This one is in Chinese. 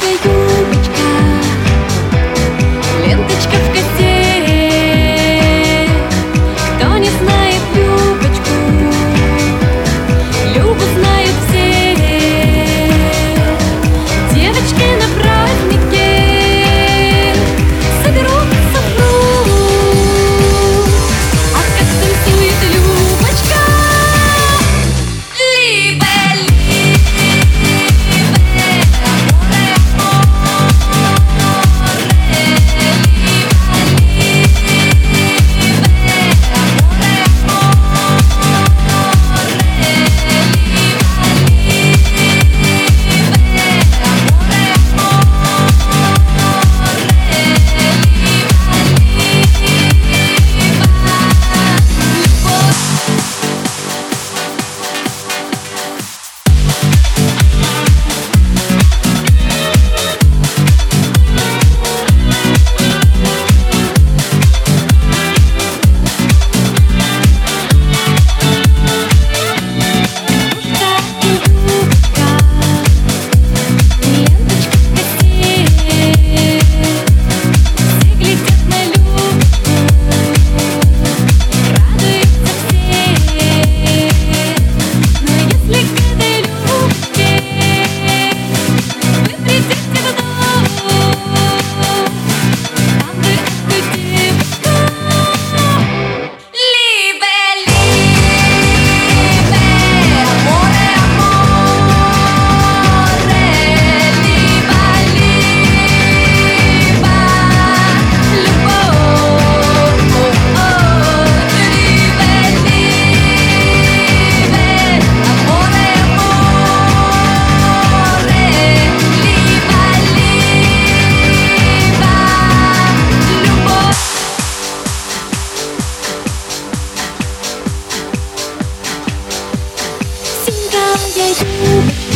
baby, you 一点